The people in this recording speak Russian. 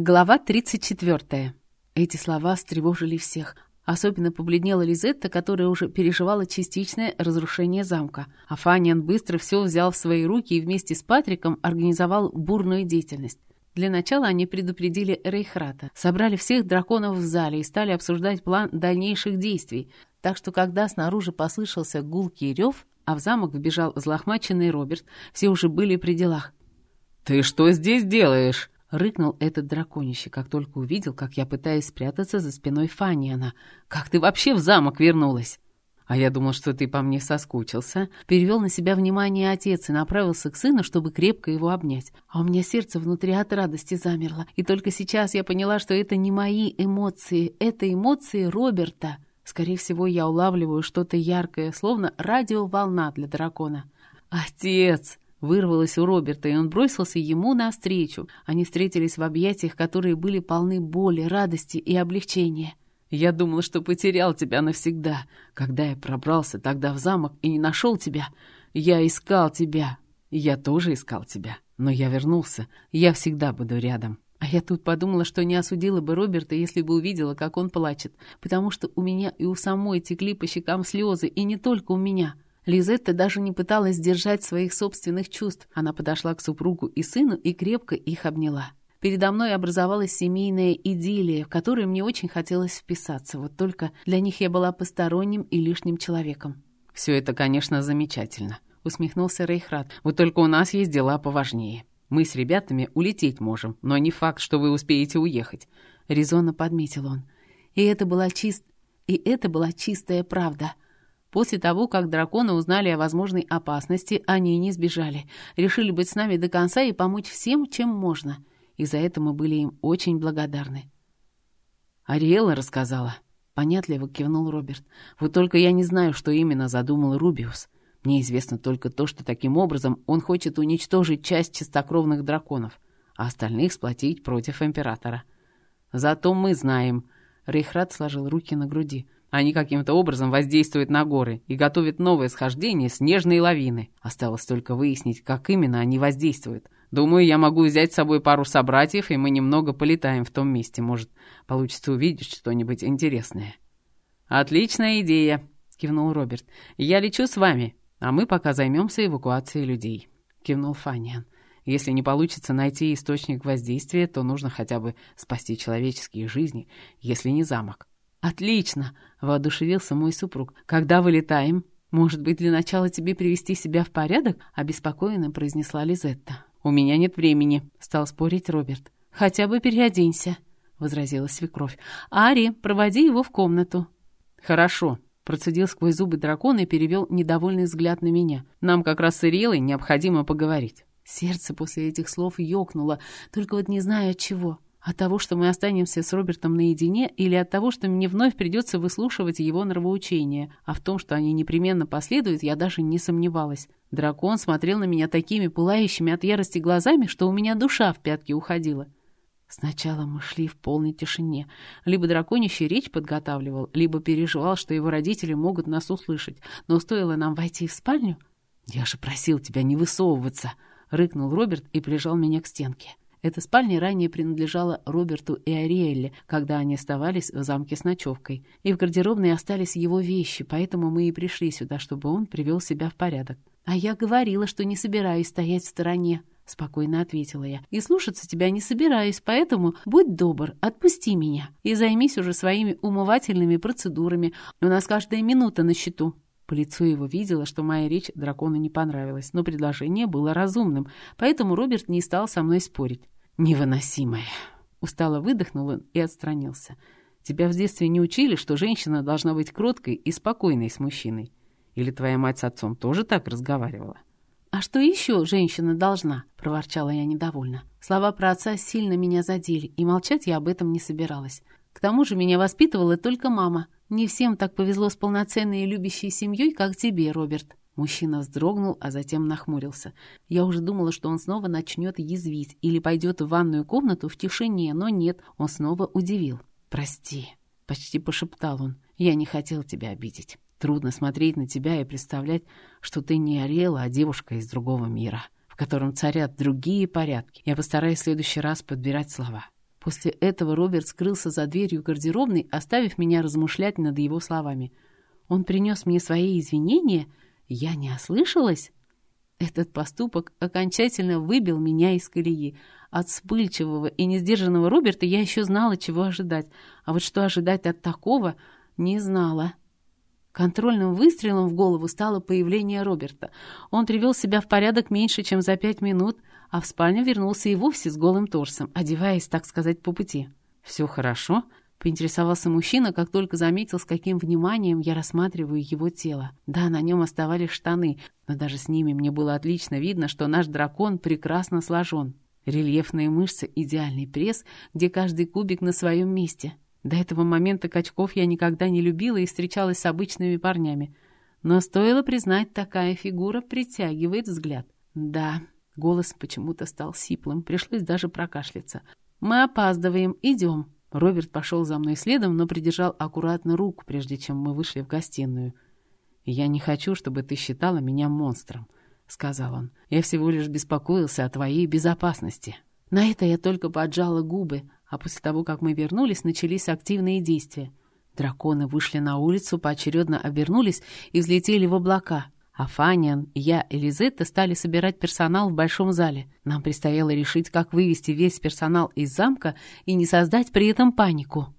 Глава 34. Эти слова встревожили всех. Особенно побледнела Лизетта, которая уже переживала частичное разрушение замка. А Фаниан быстро все взял в свои руки и вместе с Патриком организовал бурную деятельность. Для начала они предупредили Рейхрата, собрали всех драконов в зале и стали обсуждать план дальнейших действий. Так что, когда снаружи послышался гулкий рев, а в замок вбежал взлохмаченный Роберт, все уже были при делах. «Ты что здесь делаешь?» — рыкнул этот драконище, как только увидел, как я пытаюсь спрятаться за спиной Фаниана. «Как ты вообще в замок вернулась?» «А я думал, что ты по мне соскучился». Перевел на себя внимание отец и направился к сыну, чтобы крепко его обнять. А у меня сердце внутри от радости замерло. И только сейчас я поняла, что это не мои эмоции, это эмоции Роберта. Скорее всего, я улавливаю что-то яркое, словно радиоволна для дракона. «Отец!» Вырвалось у Роберта, и он бросился ему навстречу. Они встретились в объятиях, которые были полны боли, радости и облегчения. «Я думал, что потерял тебя навсегда. Когда я пробрался тогда в замок и не нашел тебя, я искал тебя. Я тоже искал тебя. Но я вернулся. Я всегда буду рядом». А я тут подумала, что не осудила бы Роберта, если бы увидела, как он плачет, потому что у меня и у самой текли по щекам слезы, и не только у меня — Лизетта даже не пыталась сдержать своих собственных чувств. Она подошла к супругу и сыну и крепко их обняла. Передо мной образовалась семейная идиллия, в которую мне очень хотелось вписаться. Вот только для них я была посторонним и лишним человеком. «Все это, конечно, замечательно», — усмехнулся Рейхрат. «Вот только у нас есть дела поважнее. Мы с ребятами улететь можем, но не факт, что вы успеете уехать», — резонно подметил он. И это была чист... И это была чистая правда — После того, как драконы узнали о возможной опасности, они не сбежали. Решили быть с нами до конца и помочь всем, чем можно. И за это мы были им очень благодарны. «Ариэла рассказала», — понятливо кивнул Роберт. «Вот только я не знаю, что именно задумал Рубиус. Мне известно только то, что таким образом он хочет уничтожить часть чистокровных драконов, а остальных сплотить против Императора. Зато мы знаем...» Рейхрат сложил руки на груди — они каким-то образом воздействуют на горы и готовят новое схождение снежной лавины. Осталось только выяснить, как именно они воздействуют. Думаю, я могу взять с собой пару собратьев, и мы немного полетаем в том месте. Может, получится увидеть что-нибудь интересное». «Отличная идея», — кивнул Роберт. «Я лечу с вами, а мы пока займемся эвакуацией людей», — кивнул Фаниан. «Если не получится найти источник воздействия, то нужно хотя бы спасти человеческие жизни, если не замок». «Отлично!» — воодушевился мой супруг. «Когда вылетаем? Может быть, для начала тебе привести себя в порядок?» — обеспокоенно произнесла Лизетта. «У меня нет времени», — стал спорить Роберт. «Хотя бы переоденься», — возразила свекровь. «Ари, проводи его в комнату». «Хорошо», — процедил сквозь зубы дракона и перевел недовольный взгляд на меня. «Нам как раз с Ириэлой необходимо поговорить». Сердце после этих слов ёкнуло, только вот не знаю от чего. От того, что мы останемся с Робертом наедине, или от того, что мне вновь придется выслушивать его нравоучения. А в том, что они непременно последуют, я даже не сомневалась. Дракон смотрел на меня такими пылающими от ярости глазами, что у меня душа в пятки уходила. Сначала мы шли в полной тишине. Либо драконище речь подготавливал, либо переживал, что его родители могут нас услышать. Но стоило нам войти в спальню... «Я же просил тебя не высовываться!» — рыкнул Роберт и прижал меня к стенке. Эта спальня ранее принадлежала Роберту и Ариэлле, когда они оставались в замке с ночевкой. И в гардеробной остались его вещи, поэтому мы и пришли сюда, чтобы он привел себя в порядок. «А я говорила, что не собираюсь стоять в стороне», — спокойно ответила я. «И слушаться тебя не собираюсь, поэтому будь добр, отпусти меня и займись уже своими умывательными процедурами. У нас каждая минута на счету». По лицу его видела, что моя речь дракону не понравилась, но предложение было разумным, поэтому Роберт не стал со мной спорить. «Невыносимое!» Устало выдохнул он и отстранился. «Тебя в детстве не учили, что женщина должна быть кроткой и спокойной с мужчиной? Или твоя мать с отцом тоже так разговаривала?» «А что еще женщина должна?» — проворчала я недовольно. Слова про отца сильно меня задели, и молчать я об этом не собиралась. К тому же меня воспитывала только мама — не всем так повезло с полноценной и любящей семьей, как тебе, Роберт». Мужчина вздрогнул, а затем нахмурился. Я уже думала, что он снова начнет язвить или пойдет в ванную комнату в тишине, но нет, он снова удивил. «Прости», — почти пошептал он, — «я не хотел тебя обидеть. Трудно смотреть на тебя и представлять, что ты не Ариэла, а девушка из другого мира, в котором царят другие порядки. Я постараюсь в следующий раз подбирать слова». После этого Роберт скрылся за дверью гардеробной, оставив меня размышлять над его словами. Он принес мне свои извинения? Я не ослышалась? Этот поступок окончательно выбил меня из колеи. От вспыльчивого и несдержанного Роберта я еще знала, чего ожидать. А вот что ожидать от такого, не знала. Контрольным выстрелом в голову стало появление Роберта. Он привел себя в порядок меньше, чем за пять минут, а в спальню вернулся и вовсе с голым торсом, одеваясь, так сказать, по пути. «Все хорошо?» — поинтересовался мужчина, как только заметил, с каким вниманием я рассматриваю его тело. Да, на нем оставались штаны, но даже с ними мне было отлично видно, что наш дракон прекрасно сложен. Рельефные мышцы, идеальный пресс, где каждый кубик на своем месте. До этого момента качков я никогда не любила и встречалась с обычными парнями. Но стоило признать, такая фигура притягивает взгляд. Да, голос почему-то стал сиплым, пришлось даже прокашляться. «Мы опаздываем, идем». Роберт пошел за мной следом, но придержал аккуратно руку, прежде чем мы вышли в гостиную. «Я не хочу, чтобы ты считала меня монстром», — сказал он. «Я всего лишь беспокоился о твоей безопасности». На это я только поджала губы, а после того, как мы вернулись, начались активные действия. Драконы вышли на улицу, поочередно обернулись и взлетели в облака. А Фаниан, я и Лизетта стали собирать персонал в большом зале. Нам предстояло решить, как вывести весь персонал из замка и не создать при этом панику.